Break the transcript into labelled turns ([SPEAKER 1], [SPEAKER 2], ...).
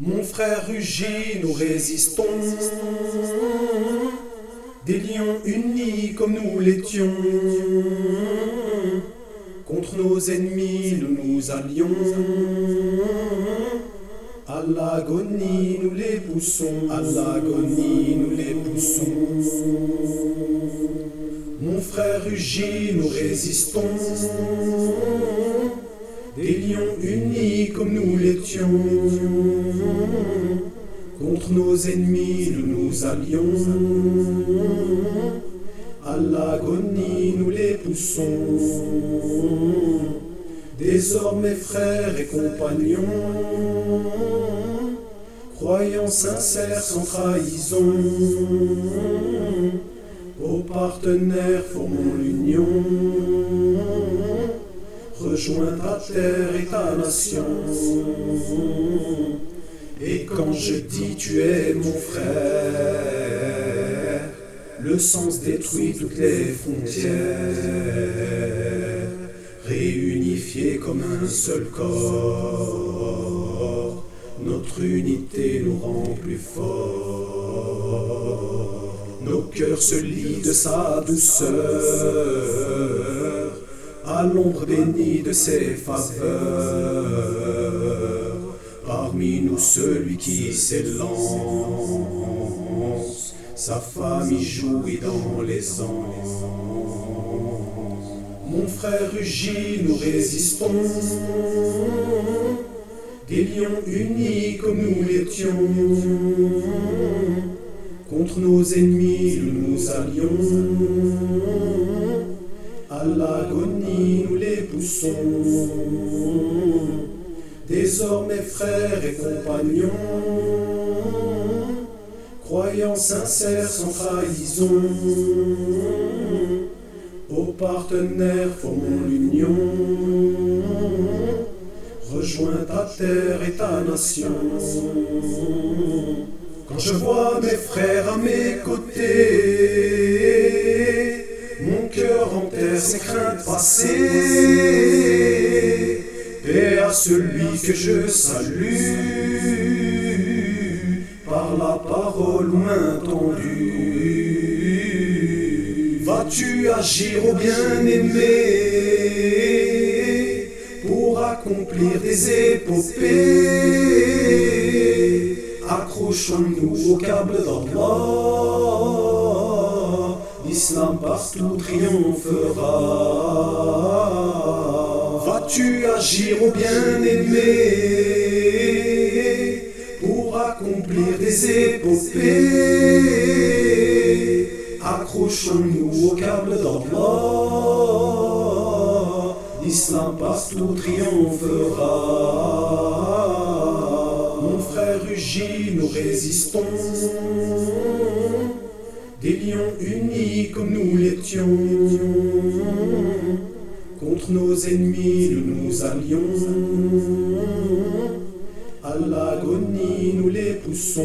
[SPEAKER 1] Mon frère rugit, nous résistons. Des lions unis comme nous l'étions. Contre nos ennemis, nous nous allions. À l'agonie, nous les poussons. À l'agonie, nous les poussons. Mon frère rugit, nous résistons. Des lions unis comme nous l'étions. Contre nos ennemis, nous nous allions. À l'agonie, nous les poussons. Désormais, frères et compagnons, croyants sincères sans trahison, aux partenaires formons l'union. Rejoins ta terre et ta nation. Et quand je dis tu es mon frère, le sens détruit toutes les frontières, réunifiés comme un seul corps. Notre unité nous rend plus forts. Nos cœurs se lient de sa douceur, à l'ombre bénie de ses faveurs. Parmi nous, celui qui s'élance, sa famille jouit dans les anses. Mon frère rugit, nous résistons. Des lions unis comme nous l'étions. Contre nos ennemis, nous nous allions. À l'agonie, poussons. Désormais, frères et compagnons, croyants sincères sans trahison, aux partenaires formons l'union. Rejoins ta terre et ta nation. Quand je vois mes frères à mes côtés, mon cœur enterre ses craintes passées. Celui que je salue par la parole main tendue. Vas-tu agir au bien-aimé pour accomplir des épopées? Accrochons-nous au câble d'Allah. L'islam partout triomphera. Vas-tu agir au bien-aimé pour accomplir des épopées Accrochons-nous au câble d'Allah. L'islam partout triomphera. Mon frère rugit, nous résistons. Des lions unis comme nous l'étions. Nos ennemis, nous nous allions. À l'agonie, nous les poussons.